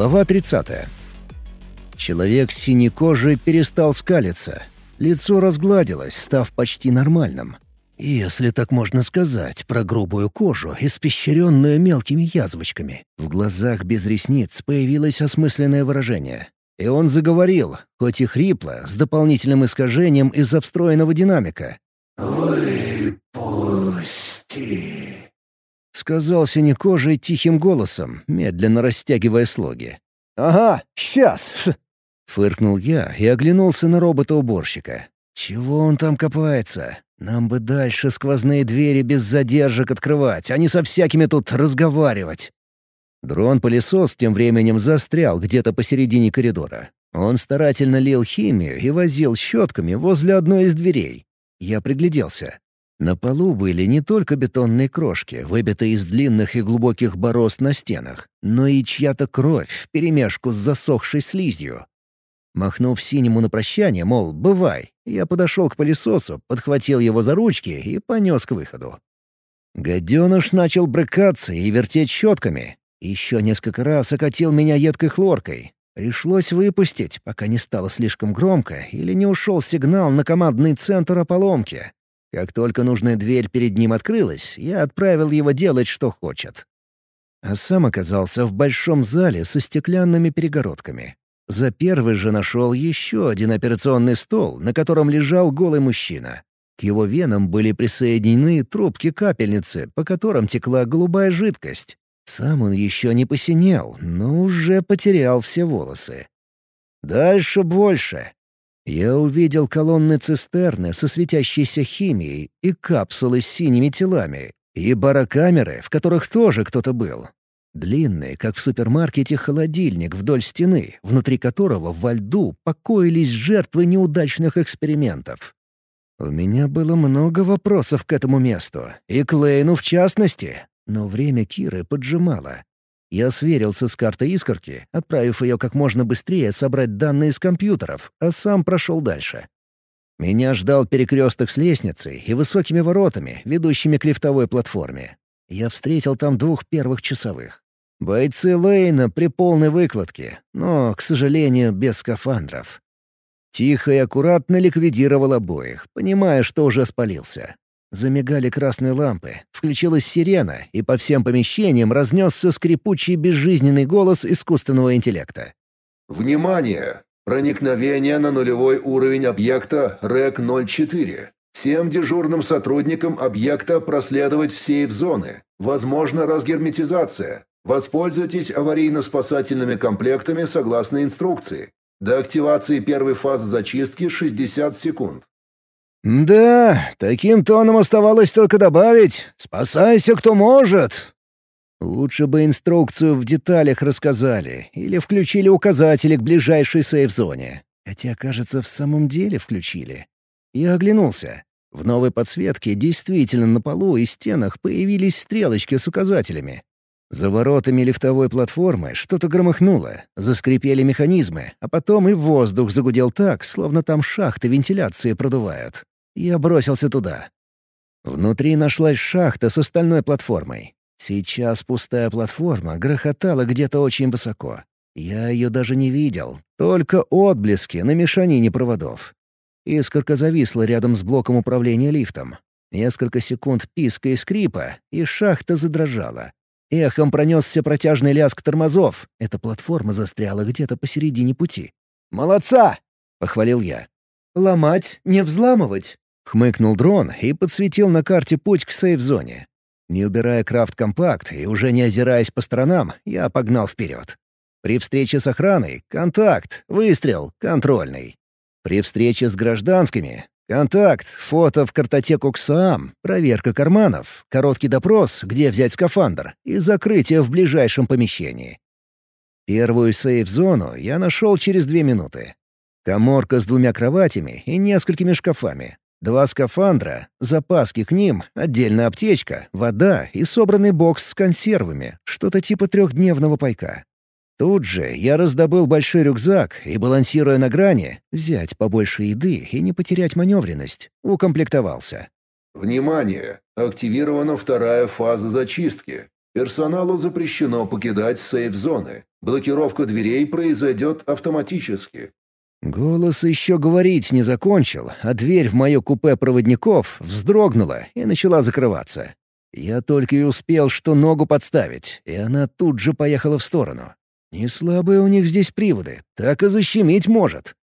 Глава 30. Человек с синей кожей перестал скалиться. Лицо разгладилось, став почти нормальным. Если так можно сказать, про грубую кожу, испещренную мелкими язвочками. В глазах без ресниц появилось осмысленное выражение. И он заговорил, хоть и хрипло, с дополнительным искажением из-за встроенного динамика. «Выпусти!» — сказал синекожий тихим голосом, медленно растягивая слоги. «Ага, сейчас!» — фыркнул я и оглянулся на робота-уборщика. «Чего он там копается? Нам бы дальше сквозные двери без задержек открывать, а не со всякими тут разговаривать». Дрон-пылесос тем временем застрял где-то посередине коридора. Он старательно лил химию и возил щетками возле одной из дверей. Я пригляделся. На полу были не только бетонные крошки, выбитые из длинных и глубоких борозд на стенах, но и чья-то кровь вперемешку с засохшей слизью. Махнув синему на прощание, мол, «бывай», я подошел к пылесосу, подхватил его за ручки и понес к выходу. Гаденыш начал брыкаться и вертеть щетками. Еще несколько раз окатил меня едкой хлоркой. Пришлось выпустить, пока не стало слишком громко или не ушел сигнал на командный центр о поломке. Как только нужная дверь перед ним открылась, я отправил его делать, что хочет. А сам оказался в большом зале со стеклянными перегородками. За первый же нашел еще один операционный стол, на котором лежал голый мужчина. К его венам были присоединены трубки капельницы, по которым текла голубая жидкость. Сам он еще не посинел, но уже потерял все волосы. Дальше больше. Я увидел колонны цистерны со светящейся химией и капсулы с синими телами, и барокамеры, в которых тоже кто-то был. Длинный, как в супермаркете, холодильник вдоль стены, внутри которого во льду покоились жертвы неудачных экспериментов. У меня было много вопросов к этому месту, и к в частности, но время Киры поджимало. Я сверился с картой искорки, отправив ее как можно быстрее собрать данные с компьютеров, а сам прошел дальше. Меня ждал перекресток с лестницей и высокими воротами, ведущими к лифтовой платформе. Я встретил там двух первых часовых. Бойцы Лейна при полной выкладке, но, к сожалению, без скафандров. Тихо и аккуратно ликвидировал обоих, понимая, что уже спалился. Замигали красные лампы, включилась сирена, и по всем помещениям разнесся скрипучий безжизненный голос искусственного интеллекта. «Внимание! Проникновение на нулевой уровень объекта РЭК-04. Всем дежурным сотрудникам объекта проследовать в сейф-зоны. Возможно разгерметизация. Воспользуйтесь аварийно-спасательными комплектами согласно инструкции. До активации первой фазы зачистки 60 секунд. «Да, таким тоном оставалось только добавить «Спасайся, кто может!» Лучше бы инструкцию в деталях рассказали или включили указатели к ближайшей сейф-зоне. Хотя, кажется, в самом деле включили. Я оглянулся. В новой подсветке действительно на полу и стенах появились стрелочки с указателями. За воротами лифтовой платформы что-то громыхнуло, заскрипели механизмы, а потом и воздух загудел так, словно там шахты вентиляции продувают. Я бросился туда. Внутри нашлась шахта с остальной платформой. Сейчас пустая платформа грохотала где-то очень высоко. Я ее даже не видел, только отблески на мешанине проводов. Искорка зависла рядом с блоком управления лифтом. Несколько секунд писка и скрипа, и шахта задрожала. Эхом пронесся протяжный лязг тормозов. Эта платформа застряла где-то посередине пути. «Молодца!» — похвалил я. «Ломать, не взламывать», — хмыкнул дрон и подсветил на карте путь к сейф-зоне. Не убирая крафт-компакт и уже не озираясь по сторонам, я погнал вперед. При встрече с охраной — контакт, выстрел, контрольный. При встрече с гражданскими — контакт, фото в картотеку КСААМ, проверка карманов, короткий допрос, где взять скафандр, и закрытие в ближайшем помещении. Первую сейф-зону я нашел через две минуты. Коморка с двумя кроватями и несколькими шкафами. Два скафандра, запаски к ним, отдельная аптечка, вода и собранный бокс с консервами, что-то типа трехдневного пайка. Тут же я раздобыл большой рюкзак и, балансируя на грани, взять побольше еды и не потерять маневренность, укомплектовался. Внимание! Активирована вторая фаза зачистки. Персоналу запрещено покидать сейф-зоны. Блокировка дверей произойдет автоматически. Голос еще говорить не закончил, а дверь в мое купе проводников вздрогнула и начала закрываться. Я только и успел что ногу подставить, и она тут же поехала в сторону. Не слабые у них здесь приводы, так и защемить может.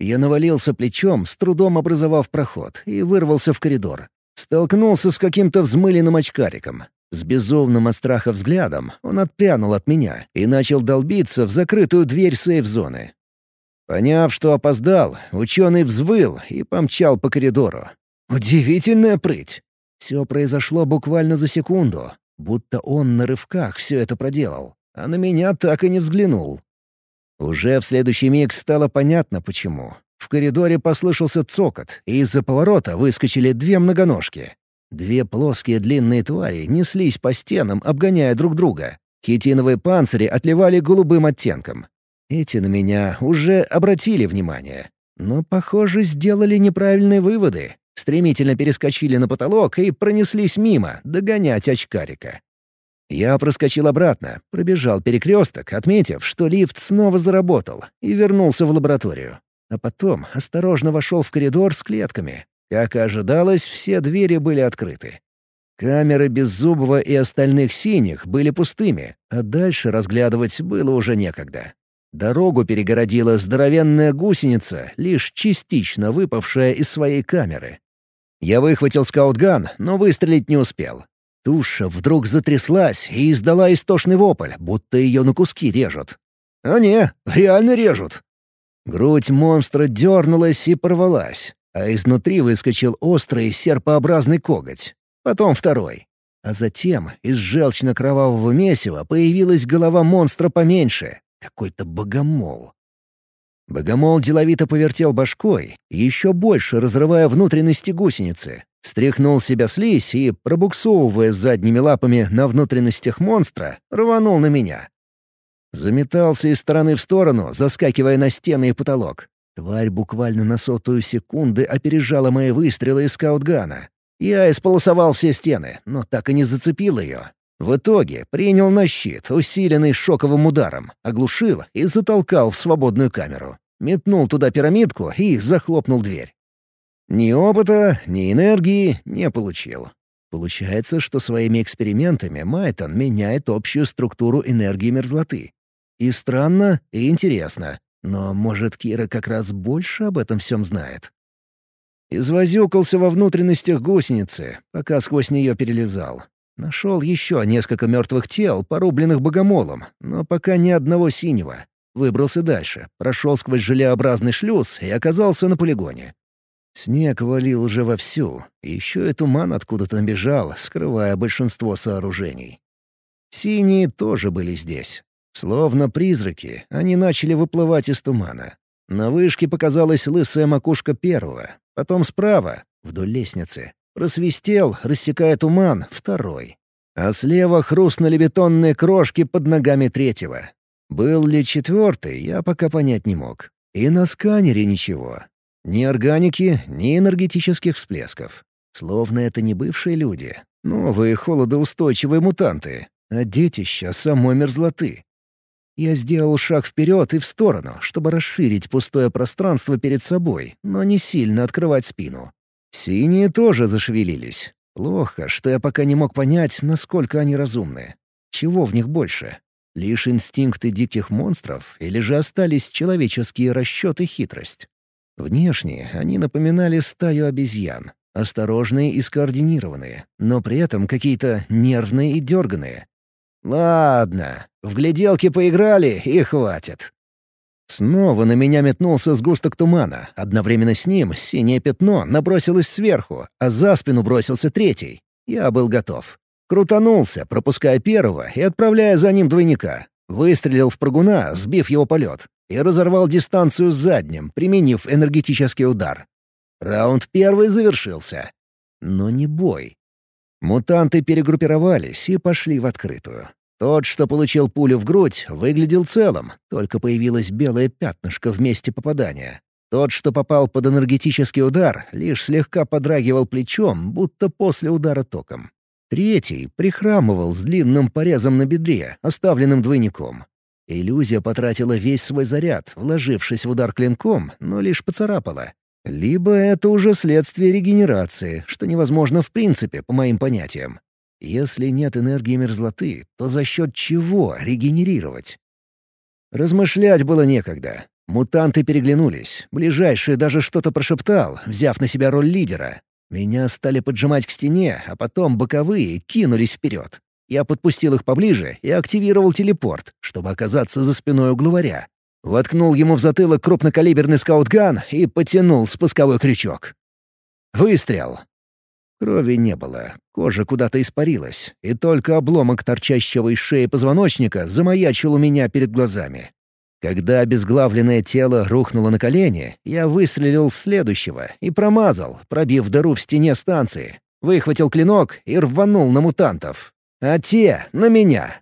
Я навалился плечом, с трудом образовав проход, и вырвался в коридор. Столкнулся с каким-то взмыленным очкариком. С безумным от страха взглядом он отпрянул от меня и начал долбиться в закрытую дверь сейф-зоны. Поняв, что опоздал, ученый взвыл и помчал по коридору. Удивительная прыть. Все произошло буквально за секунду, будто он на рывках все это проделал, а на меня так и не взглянул. Уже в следующий миг стало понятно, почему. В коридоре послышался цокот, и из-за поворота выскочили две многоножки. Две плоские длинные твари неслись по стенам, обгоняя друг друга. Хитиновые панцири отливали голубым оттенком. Эти на меня уже обратили внимание. Но, похоже, сделали неправильные выводы. Стремительно перескочили на потолок и пронеслись мимо, догонять очкарика. Я проскочил обратно, пробежал перекресток, отметив, что лифт снова заработал, и вернулся в лабораторию. А потом осторожно вошел в коридор с клетками. Как и ожидалось, все двери были открыты. Камеры Беззубого и остальных синих были пустыми, а дальше разглядывать было уже некогда. Дорогу перегородила здоровенная гусеница, лишь частично выпавшая из своей камеры. Я выхватил скаутган, но выстрелить не успел. Туша вдруг затряслась и издала истошный вопль, будто ее на куски режут. А не, реально режут. Грудь монстра дернулась и порвалась, а изнутри выскочил острый серпообразный коготь. Потом второй. А затем из желчно-кровавого месива появилась голова монстра поменьше, какой-то богомол. Богомол деловито повертел башкой, еще больше разрывая внутренности гусеницы, стряхнул себя слизь и, пробуксовывая задними лапами на внутренностях монстра, рванул на меня. Заметался из стороны в сторону, заскакивая на стены и потолок. Тварь буквально на сотую секунды опережала мои выстрелы из скаутгана. Я исполосовал все стены, но так и не зацепил ее. В итоге принял на щит, усиленный шоковым ударом, оглушил и затолкал в свободную камеру. Метнул туда пирамидку и захлопнул дверь. Ни опыта, ни энергии не получил. Получается, что своими экспериментами Майтон меняет общую структуру энергии мерзлоты. И странно, и интересно. Но, может, Кира как раз больше об этом всем знает? Извозюкался во внутренностях гусеницы, пока сквозь нее перелезал. Нашел еще несколько мертвых тел, порубленных богомолом, но пока ни одного синего. Выбрался дальше, прошел сквозь желеобразный шлюз и оказался на полигоне. Снег валил уже вовсю, еще и туман откуда-то набежал, скрывая большинство сооружений. Синие тоже были здесь. Словно призраки, они начали выплывать из тумана. На вышке показалась лысая макушка первого, потом справа, вдоль лестницы, Просвистел, рассекая туман, второй. А слева хрустнули бетонные крошки под ногами третьего. Был ли четвертый, я пока понять не мог. И на сканере ничего. Ни органики, ни энергетических всплесков. Словно это не бывшие люди. Новые холодоустойчивые мутанты. А детища самой мерзлоты. Я сделал шаг вперед и в сторону, чтобы расширить пустое пространство перед собой, но не сильно открывать спину. Синие тоже зашевелились. Плохо, что я пока не мог понять, насколько они разумны. Чего в них больше? Лишь инстинкты диких монстров или же остались человеческие расчеты и хитрость? Внешне они напоминали стаю обезьян, осторожные и скоординированные, но при этом какие-то нервные и дерганые. Ладно, в гляделки поиграли и хватит. Снова на меня метнулся сгусток тумана. Одновременно с ним синее пятно набросилось сверху, а за спину бросился третий. Я был готов. Крутанулся, пропуская первого и отправляя за ним двойника. Выстрелил в прыгуна, сбив его полет, и разорвал дистанцию с задним, применив энергетический удар. Раунд первый завершился. Но не бой. Мутанты перегруппировались и пошли в открытую. Тот, что получил пулю в грудь, выглядел целым, только появилось белое пятнышко в месте попадания. Тот, что попал под энергетический удар, лишь слегка подрагивал плечом, будто после удара током. Третий прихрамывал с длинным порезом на бедре, оставленным двойником. Иллюзия потратила весь свой заряд, вложившись в удар клинком, но лишь поцарапала. Либо это уже следствие регенерации, что невозможно в принципе, по моим понятиям. Если нет энергии мерзлоты, то за счет чего регенерировать? Размышлять было некогда. Мутанты переглянулись. Ближайший даже что-то прошептал, взяв на себя роль лидера. Меня стали поджимать к стене, а потом боковые кинулись вперед. Я подпустил их поближе и активировал телепорт, чтобы оказаться за спиной у главаря. Воткнул ему в затылок крупнокалиберный скаутган и потянул спусковой крючок. Выстрел. Крови не было, кожа куда-то испарилась, и только обломок торчащего из шеи позвоночника замаячил у меня перед глазами. Когда обезглавленное тело рухнуло на колени, я выстрелил следующего и промазал, пробив дыру в стене станции. Выхватил клинок и рванул на мутантов. А те — на меня.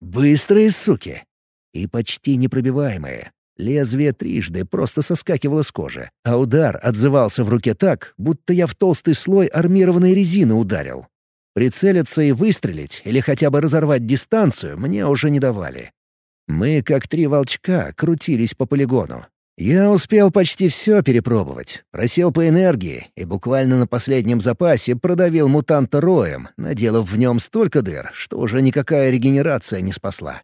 Быстрые суки. И почти непробиваемые. Лезвие трижды просто соскакивало с кожи, а удар отзывался в руке так, будто я в толстый слой армированной резины ударил. Прицелиться и выстрелить, или хотя бы разорвать дистанцию, мне уже не давали. Мы, как три волчка, крутились по полигону. Я успел почти все перепробовать, просел по энергии и буквально на последнем запасе продавил мутанта роем, наделав в нем столько дыр, что уже никакая регенерация не спасла.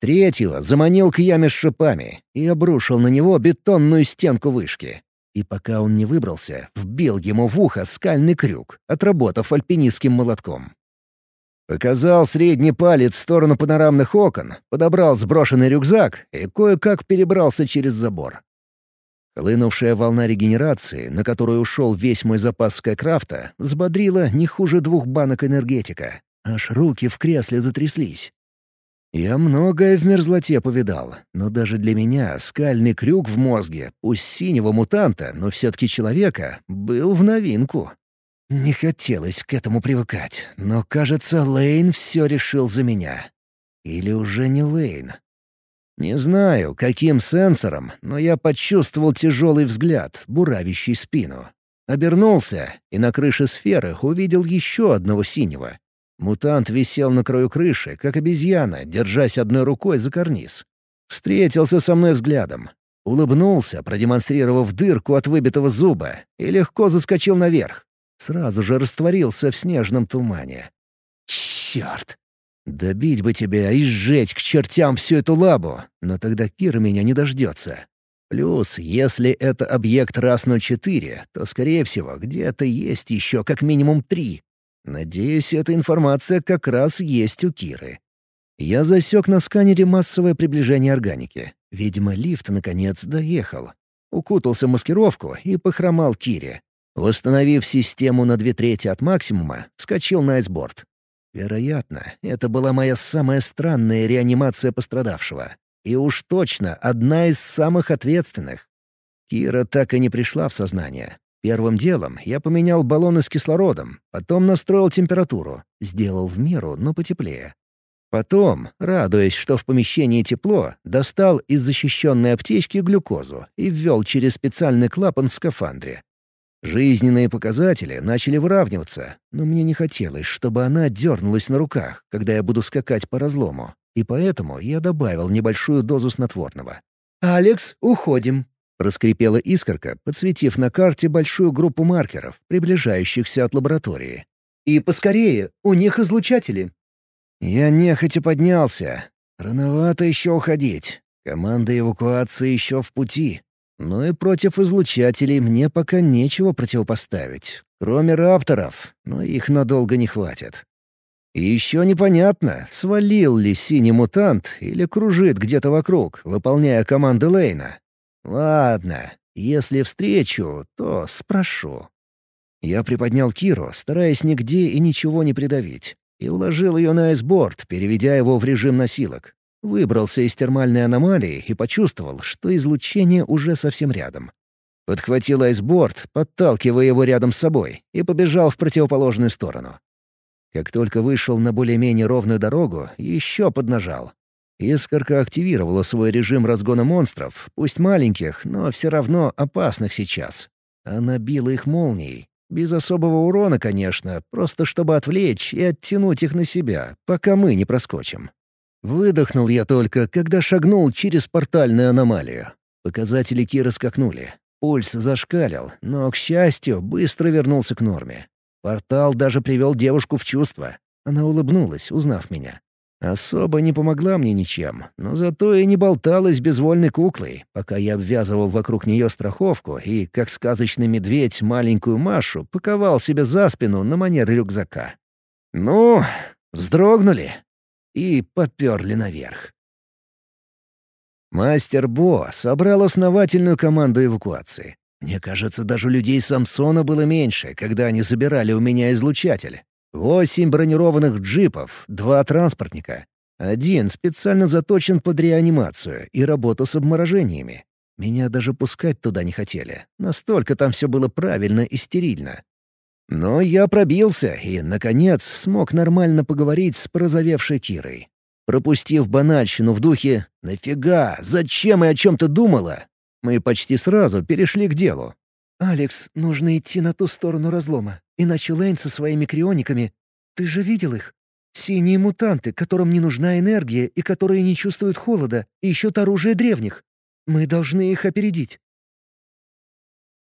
Третьего заманил к яме с шипами и обрушил на него бетонную стенку вышки. И пока он не выбрался, вбил ему в ухо скальный крюк, отработав альпинистским молотком. Показал средний палец в сторону панорамных окон, подобрал сброшенный рюкзак и кое-как перебрался через забор. Хлынувшая волна регенерации, на которую ушел весь мой запас скайкрафта, взбодрила не хуже двух банок энергетика. Аж руки в кресле затряслись. Я многое в мерзлоте повидал, но даже для меня скальный крюк в мозге, пусть синего мутанта, но все-таки человека, был в новинку. Не хотелось к этому привыкать, но, кажется, Лейн все решил за меня. Или уже не Лейн. Не знаю, каким сенсором, но я почувствовал тяжелый взгляд, буравящий спину. Обернулся и на крыше сферы увидел еще одного синего. Мутант висел на краю крыши, как обезьяна, держась одной рукой за карниз. Встретился со мной взглядом. Улыбнулся, продемонстрировав дырку от выбитого зуба, и легко заскочил наверх. Сразу же растворился в снежном тумане. Черт! Добить бы тебя и сжечь к чертям всю эту лабу, но тогда Кир меня не дождется. Плюс, если это объект РАС-04, то, скорее всего, где-то есть еще как минимум три, Надеюсь, эта информация как раз есть у Киры. Я засек на сканере массовое приближение органики. Видимо, лифт, наконец, доехал. Укутался в маскировку и похромал Кире. Восстановив систему на две трети от максимума, скачал на айсборд. Вероятно, это была моя самая странная реанимация пострадавшего. И уж точно одна из самых ответственных. Кира так и не пришла в сознание, Первым делом я поменял баллоны с кислородом, потом настроил температуру, сделал в меру, но потеплее. Потом, радуясь, что в помещении тепло, достал из защищенной аптечки глюкозу и ввел через специальный клапан в скафандре. Жизненные показатели начали выравниваться, но мне не хотелось, чтобы она дернулась на руках, когда я буду скакать по разлому, и поэтому я добавил небольшую дозу снотворного. «Алекс, уходим», Раскрепела искорка, подсветив на карте большую группу маркеров, приближающихся от лаборатории. «И поскорее, у них излучатели». Я нехотя поднялся. Рановато еще уходить. Команда эвакуации еще в пути. Но и против излучателей мне пока нечего противопоставить. Кроме рапторов, но их надолго не хватит. И еще непонятно, свалил ли синий мутант или кружит где-то вокруг, выполняя команды Лейна. «Ладно, если встречу, то спрошу». Я приподнял Киру, стараясь нигде и ничего не придавить, и уложил ее на айсборд, переведя его в режим носилок. Выбрался из термальной аномалии и почувствовал, что излучение уже совсем рядом. Подхватил айсборд, подталкивая его рядом с собой, и побежал в противоположную сторону. Как только вышел на более-менее ровную дорогу, еще поднажал. Искорка активировала свой режим разгона монстров, пусть маленьких, но все равно опасных сейчас. Она била их молнией, Без особого урона, конечно, просто чтобы отвлечь и оттянуть их на себя, пока мы не проскочим. Выдохнул я только, когда шагнул через портальную аномалию. Показатели Киры скакнули. Пульс зашкалил, но, к счастью, быстро вернулся к норме. Портал даже привел девушку в чувство. Она улыбнулась, узнав меня. Особо не помогла мне ничем, но зато и не болталась безвольной куклой, пока я обвязывал вокруг нее страховку и, как сказочный медведь, маленькую Машу паковал себе за спину на манер рюкзака. Ну, вздрогнули и подперли наверх. Мастер Бо собрал основательную команду эвакуации. Мне кажется, даже людей Самсона было меньше, когда они забирали у меня излучатель. Восемь бронированных джипов, два транспортника. Один специально заточен под реанимацию и работу с обморожениями. Меня даже пускать туда не хотели. Настолько там все было правильно и стерильно. Но я пробился и, наконец, смог нормально поговорить с прозовевшей Кирой. Пропустив банальщину в духе «Нафига? Зачем и о чем ты думала?» Мы почти сразу перешли к делу. «Алекс, нужно идти на ту сторону разлома, иначе Лэйн со своими криониками... Ты же видел их? Синие мутанты, которым не нужна энергия и которые не чувствуют холода, ищут оружие древних. Мы должны их опередить».